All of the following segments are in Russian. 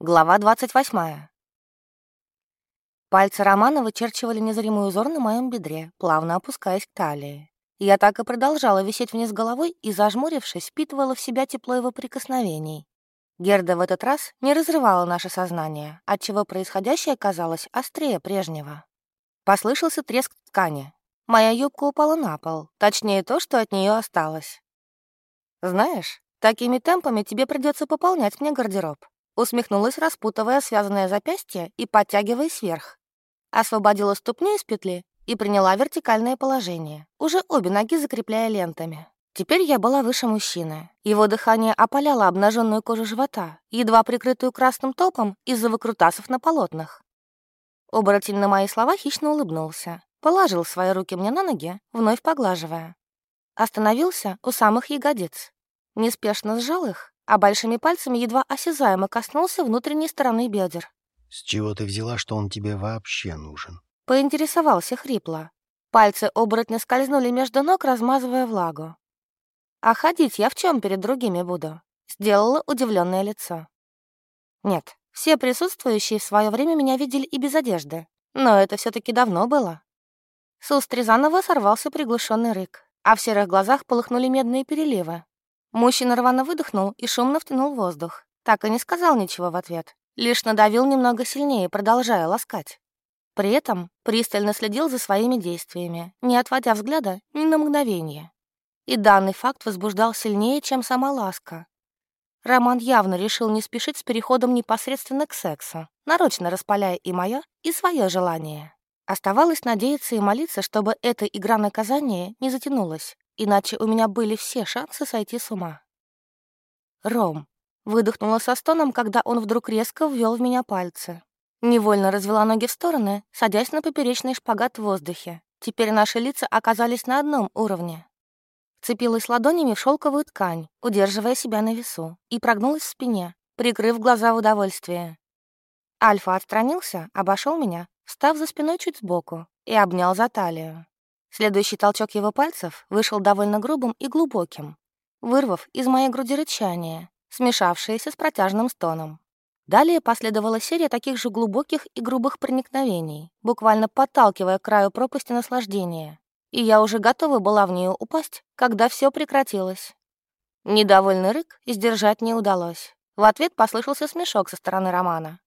Глава 28. Пальцы Романа вычерчивали незримый узор на моем бедре, плавно опускаясь к талии. Я так и продолжала висеть вниз головой и, зажмурившись, впитывала в себя тепло его прикосновений. Герда в этот раз не разрывала наше сознание, отчего происходящее казалось острее прежнего. Послышался треск ткани. Моя юбка упала на пол, точнее то, что от нее осталось. «Знаешь, такими темпами тебе придется пополнять мне гардероб», Усмехнулась, распутывая связанное запястье и подтягиваясь вверх. Освободила ступню из петли и приняла вертикальное положение, уже обе ноги закрепляя лентами. Теперь я была выше мужчины. Его дыхание опаляло обнаженную кожу живота, едва прикрытую красным топом из-за выкрутасов на полотнах. Оборотень на мои слова хищно улыбнулся, положил свои руки мне на ноги, вновь поглаживая. Остановился у самых ягодиц. Неспешно сжал их а большими пальцами едва осязаемо коснулся внутренней стороны бедер. «С чего ты взяла, что он тебе вообще нужен?» Поинтересовался хрипло. Пальцы оборотня скользнули между ног, размазывая влагу. «А ходить я в чем перед другими буду?» Сделала удивленное лицо. Нет, все присутствующие в свое время меня видели и без одежды, но это все таки давно было. С уст Рязанова сорвался приглушенный рык, а в серых глазах полыхнули медные переливы. Мужчина рвано выдохнул и шумно втянул воздух. Так и не сказал ничего в ответ. Лишь надавил немного сильнее, продолжая ласкать. При этом пристально следил за своими действиями, не отводя взгляда ни на мгновение. И данный факт возбуждал сильнее, чем сама ласка. Роман явно решил не спешить с переходом непосредственно к сексу, нарочно распаляя и мое, и свое желание. Оставалось надеяться и молиться, чтобы эта игра наказания не затянулась, иначе у меня были все шансы сойти с ума. «Ром», — выдохнула со стоном, когда он вдруг резко ввел в меня пальцы. Невольно развела ноги в стороны, садясь на поперечный шпагат в воздухе. Теперь наши лица оказались на одном уровне. Цепилась ладонями в шелковую ткань, удерживая себя на весу, и прогнулась в спине, прикрыв глаза в удовольствие. Альфа отстранился, обошел меня, встав за спиной чуть сбоку, и обнял за талию. Следующий толчок его пальцев вышел довольно грубым и глубоким, вырвав из моей груди рычание, смешавшееся с протяжным стоном. Далее последовала серия таких же глубоких и грубых проникновений, буквально подталкивая к краю пропасти наслаждения. И я уже готова была в нее упасть, когда все прекратилось. Недовольный рык сдержать не удалось. В ответ послышался смешок со стороны Романа.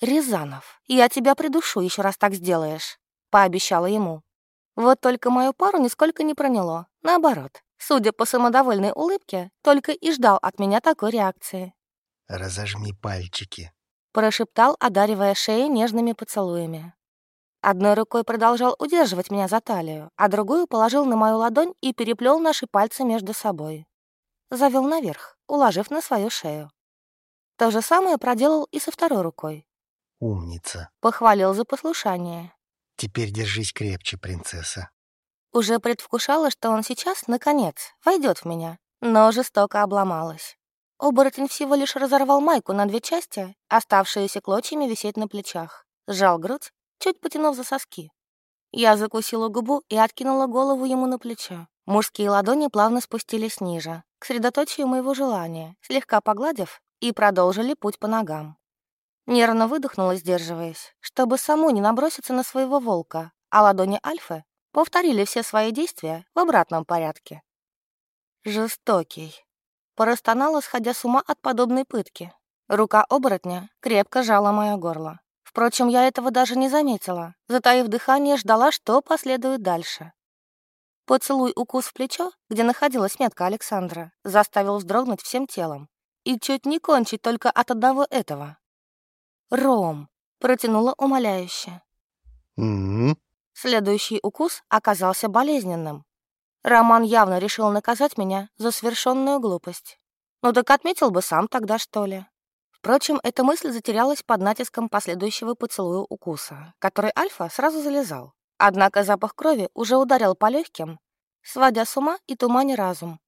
«Рязанов, я тебя придушу, еще раз так сделаешь», — пообещала ему. Вот только мою пару нисколько не проняло. Наоборот, судя по самодовольной улыбке, только и ждал от меня такой реакции. «Разожми пальчики», — прошептал, одаривая шею нежными поцелуями. Одной рукой продолжал удерживать меня за талию, а другую положил на мою ладонь и переплел наши пальцы между собой. Завел наверх, уложив на свою шею. То же самое проделал и со второй рукой. «Умница», — похвалил за послушание. Теперь держись крепче, принцесса. Уже предвкушала, что он сейчас, наконец, войдет в меня, но жестоко обломалась. Оборотень всего лишь разорвал майку на две части, оставшиеся клочьями висеть на плечах. Сжал грудь, чуть потянув за соски. Я закусила губу и откинула голову ему на плечо. Мужские ладони плавно спустились ниже, к средоточию моего желания, слегка погладив, и продолжили путь по ногам. Нервно выдохнула, сдерживаясь, чтобы саму не наброситься на своего волка, а ладони Альфы повторили все свои действия в обратном порядке. Жестокий. Простонала, сходя с ума от подобной пытки. Рука оборотня крепко жала мое горло. Впрочем, я этого даже не заметила. Затаив дыхание, ждала, что последует дальше. Поцелуй укус в плечо, где находилась метка Александра, заставил вздрогнуть всем телом. И чуть не кончить только от одного этого. «Ром!» — протянула умоляюще. «М-м-м». Следующий укус оказался болезненным. Роман явно решил наказать меня за совершенную глупость. Ну так отметил бы сам тогда, что ли. Впрочем, эта мысль затерялась под натиском последующего поцелуя укуса, который Альфа сразу залезал. Однако запах крови уже ударил по легким, сводя с ума и туманя разум.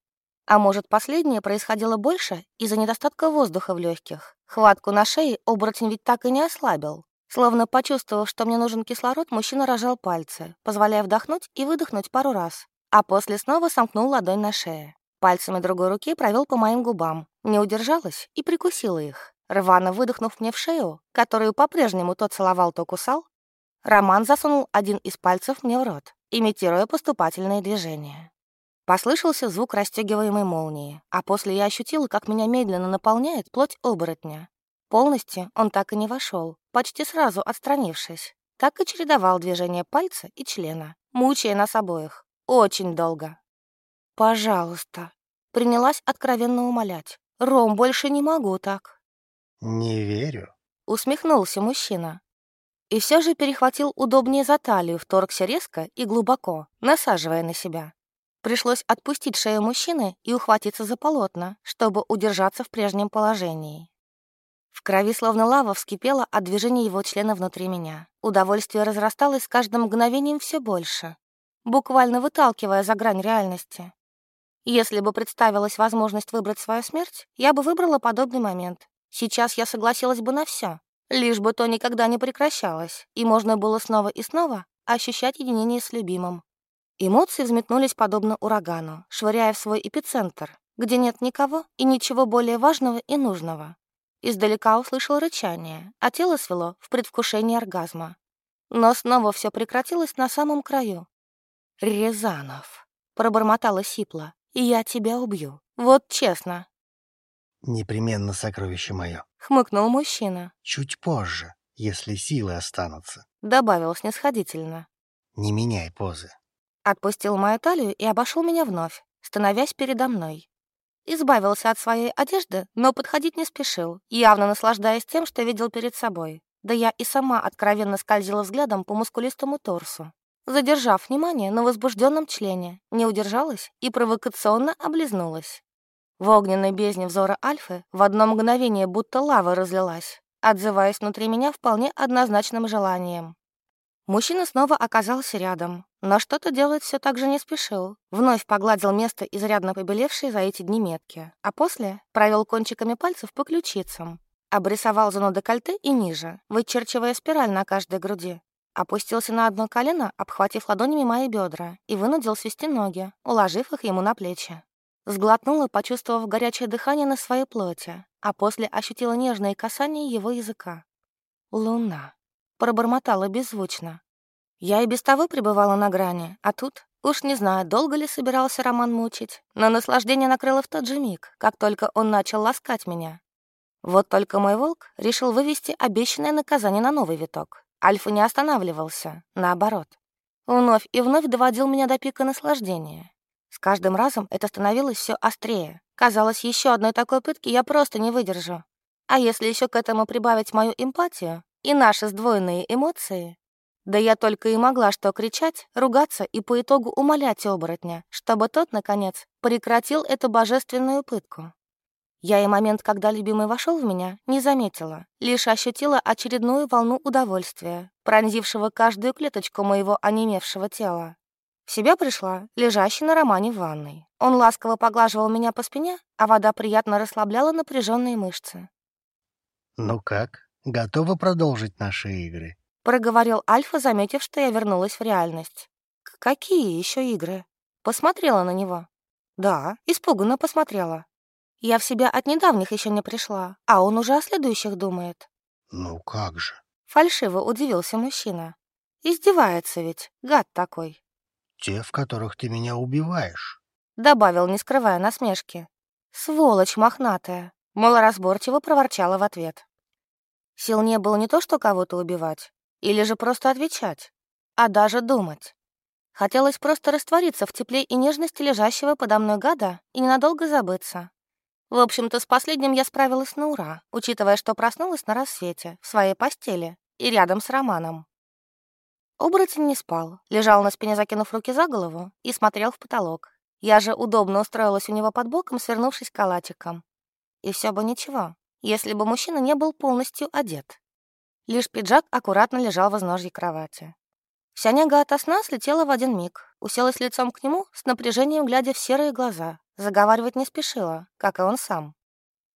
А может, последнее происходило больше из-за недостатка воздуха в легких. Хватку на шее оборотень ведь так и не ослабил. Словно почувствовав, что мне нужен кислород, мужчина рожал пальцы, позволяя вдохнуть и выдохнуть пару раз, а после снова сомкнул ладонь на шее. Пальцами другой руки провел по моим губам, не удержалась и прикусила их. Рвано выдохнув мне в шею, которую по-прежнему то целовал, то кусал, Роман засунул один из пальцев мне в рот, имитируя поступательные движения. Послышался звук расстегиваемой молнии, а после я ощутила, как меня медленно наполняет плоть оборотня. Полностью он так и не вошел, почти сразу отстранившись. Так и чередовал движение пальца и члена, мучая нас обоих. Очень долго. «Пожалуйста», — принялась откровенно умолять. «Ром, больше не могу так». «Не верю», — усмехнулся мужчина. И все же перехватил удобнее за талию, вторгся резко и глубоко, насаживая на себя. Пришлось отпустить шею мужчины и ухватиться за полотна, чтобы удержаться в прежнем положении. В крови словно лава вскипела от движения его члена внутри меня. Удовольствие разрасталось с каждым мгновением все больше, буквально выталкивая за грань реальности. Если бы представилась возможность выбрать свою смерть, я бы выбрала подобный момент. Сейчас я согласилась бы на все, лишь бы то никогда не прекращалось, и можно было снова и снова ощущать единение с любимым. Эмоции взметнулись подобно урагану, швыряя в свой эпицентр, где нет никого и ничего более важного и нужного. Издалека услышал рычание, а тело свело в предвкушении оргазма. Но снова все прекратилось на самом краю. «Рязанов», — пробормотала Сипла, — «я тебя убью. Вот честно». «Непременно сокровище мое», — хмыкнул мужчина. «Чуть позже, если силы останутся», — добавил снисходительно. «Не меняй позы». Отпустил мою талию и обошел меня вновь, становясь передо мной. Избавился от своей одежды, но подходить не спешил, явно наслаждаясь тем, что видел перед собой. Да я и сама откровенно скользила взглядом по мускулистому торсу. Задержав внимание на возбужденном члене, не удержалась и провокационно облизнулась. В огненной бездне взора Альфы в одно мгновение будто лава разлилась, отзываясь внутри меня вполне однозначным желанием. Мужчина снова оказался рядом, но что-то делать все так же не спешил. Вновь погладил место, изрядно побелевшее за эти дни метки, а после провел кончиками пальцев по ключицам. Обрисовал зону декольте и ниже, вычерчивая спираль на каждой груди. Опустился на одно колено, обхватив ладонями мои бедра, и вынудил свести ноги, уложив их ему на плечи. Сглотнула, почувствовав горячее дыхание на своей плоти, а после ощутила нежное касание его языка. «Луна» пробормотала беззвучно. Я и без того пребывала на грани, а тут, уж не знаю, долго ли собирался Роман мучить, но наслаждение накрыло в тот же миг, как только он начал ласкать меня. Вот только мой волк решил вывести обещанное наказание на новый виток. Альфа не останавливался, наоборот. Вновь и вновь доводил меня до пика наслаждения. С каждым разом это становилось все острее. Казалось, еще одной такой пытки я просто не выдержу. А если еще к этому прибавить мою эмпатию, и наши сдвоенные эмоции. Да я только и могла что кричать, ругаться и по итогу умолять оборотня, чтобы тот, наконец, прекратил эту божественную пытку. Я и момент, когда любимый вошел в меня, не заметила, лишь ощутила очередную волну удовольствия, пронзившего каждую клеточку моего онемевшего тела. В себя пришла, лежащий на романе в ванной. Он ласково поглаживал меня по спине, а вода приятно расслабляла напряженные мышцы. «Ну как?» Готова продолжить наши игры?» — проговорил Альфа, заметив, что я вернулась в реальность. «Какие еще игры?» Посмотрела на него. «Да, испуганно посмотрела. Я в себя от недавних еще не пришла, а он уже о следующих думает». «Ну как же?» — фальшиво удивился мужчина. «Издевается ведь, гад такой». «Те, в которых ты меня убиваешь», — добавил, не скрывая насмешки. «Сволочь мохнатая», — малоразборчиво проворчала в ответ. Сил не было не то, что кого-то убивать, или же просто отвечать, а даже думать. Хотелось просто раствориться в тепле и нежности лежащего подо мной гада и ненадолго забыться. В общем-то, с последним я справилась на ура, учитывая, что проснулась на рассвете, в своей постели и рядом с Романом. Оборотень не спал, лежал на спине, закинув руки за голову, и смотрел в потолок. Я же удобно устроилась у него под боком, свернувшись калачиком. И все бы ничего, если бы мужчина не был полностью одет. Лишь пиджак аккуратно лежал в изножье кровати. Вся нега ото сна слетела в один миг, уселась лицом к нему, с напряжением глядя в серые глаза, заговаривать не спешила, как и он сам.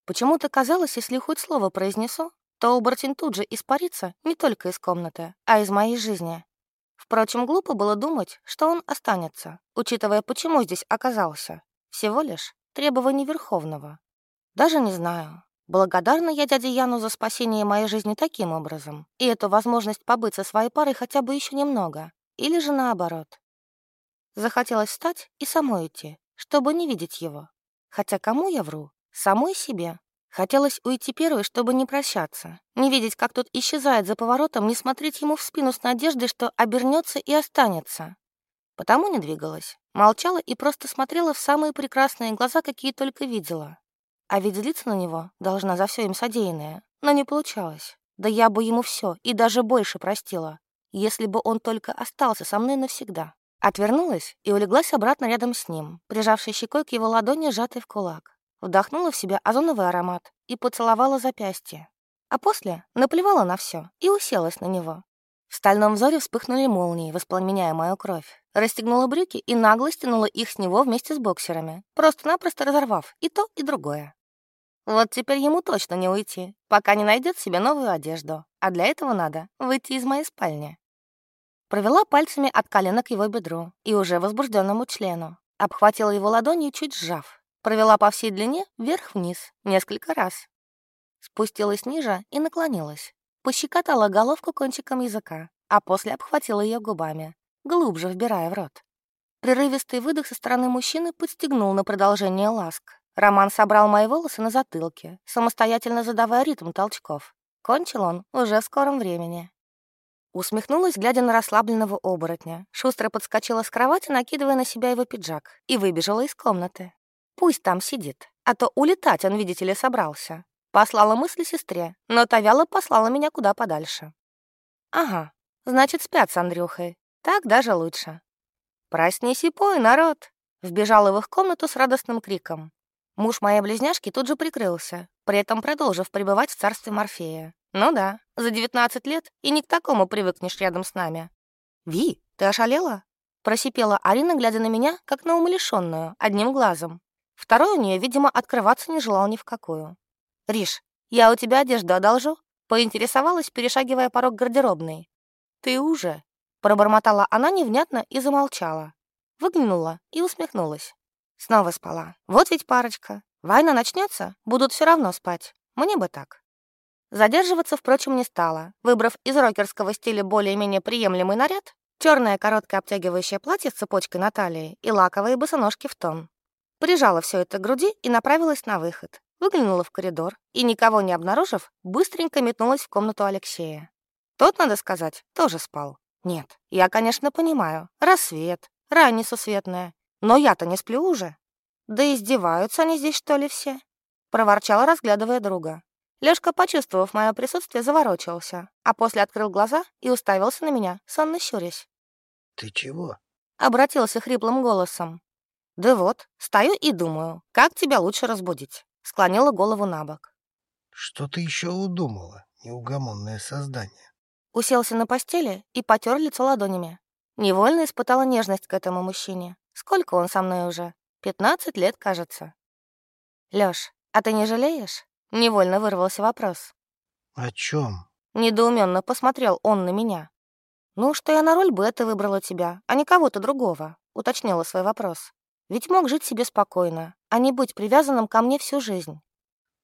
Почему-то казалось, если хоть слово произнесу, то оборотень тут же испарится не только из комнаты, а из моей жизни. Впрочем, глупо было думать, что он останется, учитывая, почему здесь оказался. Всего лишь требование Верховного. Даже не знаю, Благодарна я дяде Яну за спасение моей жизни таким образом и эту возможность побыть со своей парой хотя бы еще немного, или же наоборот. Захотелось встать и самой идти, чтобы не видеть его. Хотя кому я вру? Самой себе. Хотелось уйти первой, чтобы не прощаться, не видеть, как тот исчезает за поворотом, не смотреть ему в спину с надеждой, что обернется и останется. Потому не двигалась, молчала и просто смотрела в самые прекрасные глаза, какие только видела. А ведь злиться на него должна за все им содеянное. Но не получалось. Да я бы ему все и даже больше простила, если бы он только остался со мной навсегда. Отвернулась и улеглась обратно рядом с ним, прижавшей щекой к его ладони, сжатой в кулак. Вдохнула в себя озоновый аромат и поцеловала запястье. А после наплевала на все и уселась на него. В стальном взоре вспыхнули молнии, воспламеняя мою кровь. Расстегнула брюки и нагло стянула их с него вместе с боксерами, просто-напросто разорвав и то, и другое. Вот теперь ему точно не уйти, пока не найдет себе новую одежду. А для этого надо выйти из моей спальни. Провела пальцами от колена к его бедру и уже возбужденному члену. Обхватила его ладонью, чуть сжав. Провела по всей длине вверх-вниз несколько раз. Спустилась ниже и наклонилась. Пощекотала головку кончиком языка, а после обхватила ее губами, глубже вбирая в рот. Прерывистый выдох со стороны мужчины подстегнул на продолжение ласк. Роман собрал мои волосы на затылке, самостоятельно задавая ритм толчков. Кончил он уже в скором времени. Усмехнулась, глядя на расслабленного оборотня. Шустро подскочила с кровати, накидывая на себя его пиджак, и выбежала из комнаты. Пусть там сидит, а то улетать он, видите ли, собрался. Послала мысли сестре, но та вяло послала меня куда подальше. Ага, значит, спят с Андрюхой. Так даже лучше. «Проснись и пой, народ!» Вбежала в их комнату с радостным криком. Муж моей близняшки тут же прикрылся, при этом продолжив пребывать в царстве Морфея. Ну да, за 19 лет и не к такому привыкнешь рядом с нами. «Ви, ты ошалела?» Просипела Арина, глядя на меня, как на умалишенную, одним глазом. Второй у нее, видимо, открываться не желал ни в какую. «Риш, я у тебя одежду одолжу?» Поинтересовалась, перешагивая порог гардеробной. «Ты уже?» Пробормотала она невнятно и замолчала. Выглянула и усмехнулась. Снова спала. Вот ведь парочка. Война начнется, будут все равно спать. Мне бы так. Задерживаться, впрочем, не стала. Выбрав из рокерского стиля более-менее приемлемый наряд, черное короткое обтягивающее платье с цепочкой на талии и лаковые босоножки в тон. Прижала все это к груди и направилась на выход. Выглянула в коридор и, никого не обнаружив, быстренько метнулась в комнату Алексея. Тот, надо сказать, тоже спал. Нет, я, конечно, понимаю. Рассвет, рань сусветная. Но я-то не сплю уже. Да издеваются они здесь, что ли, все? Проворчала, разглядывая друга. Лёшка, почувствовав мое присутствие, заворочился, а после открыл глаза и уставился на меня, сонно щурясь. «Ты чего?» — обратился хриплым голосом. «Да вот, стою и думаю, как тебя лучше разбудить?» Склонила голову на бок. «Что ты еще удумала, неугомонное создание?» Уселся на постели и потер лицо ладонями. Невольно испытала нежность к этому мужчине. Сколько он со мной уже? Пятнадцать лет, кажется. Лёш, а ты не жалеешь? Невольно вырвался вопрос. О чем? Недоуменно посмотрел он на меня. Ну, что я на роль Беты выбрала тебя, а не кого-то другого, уточнила свой вопрос. Ведь мог жить себе спокойно, а не быть привязанным ко мне всю жизнь.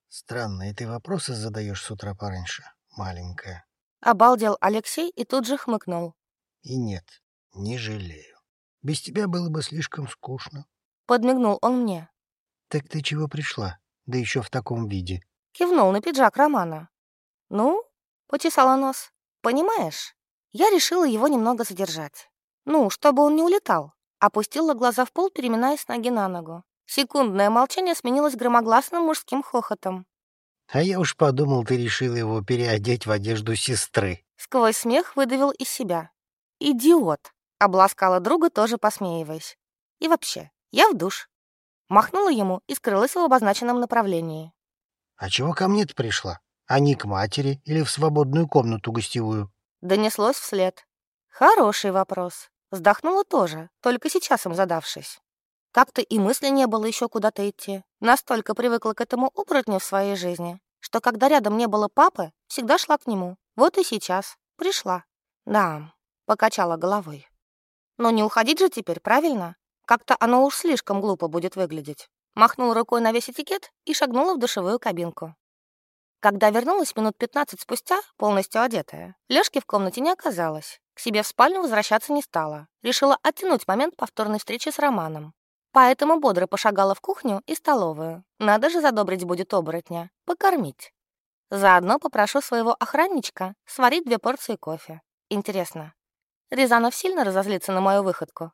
Странные ты вопросы задаешь с утра пораньше, маленькая. Обалдел Алексей и тут же хмыкнул. И нет, не жалею. Без тебя было бы слишком скучно. Подмигнул он мне. Так ты чего пришла? Да еще в таком виде. Кивнул на пиджак Романа. Ну, почесала нос. Понимаешь, я решила его немного задержать. Ну, чтобы он не улетал. Опустила глаза в пол, переминаясь с ноги на ногу. Секундное молчание сменилось громогласным мужским хохотом. А я уж подумал, ты решила его переодеть в одежду сестры. Сквозь смех выдавил из себя. Идиот. Обласкала друга, тоже посмеиваясь. И вообще, я в душ. Махнула ему и скрылась в обозначенном направлении. «А чего ко мне-то пришла? А не к матери или в свободную комнату гостевую?» Донеслось вслед. Хороший вопрос. Вздохнула тоже, только сейчас им задавшись. Как-то и мысли не было еще куда-то идти. Настолько привыкла к этому оборотню в своей жизни, что когда рядом не было папы, всегда шла к нему. Вот и сейчас. Пришла. Да, покачала головой. Но не уходить же теперь, правильно? Как-то оно уж слишком глупо будет выглядеть. Махнул рукой на весь этикет и шагнула в душевую кабинку. Когда вернулась минут 15 спустя, полностью одетая, Лёшки в комнате не оказалось. К себе в спальню возвращаться не стала. Решила оттянуть момент повторной встречи с Романом. Поэтому бодро пошагала в кухню и столовую. Надо же задобрить будет оборотня. Покормить. Заодно попрошу своего охранничка сварить две порции кофе. Интересно, Рязанов сильно разозлится на мою выходку